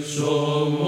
so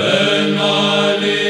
Ben Ali.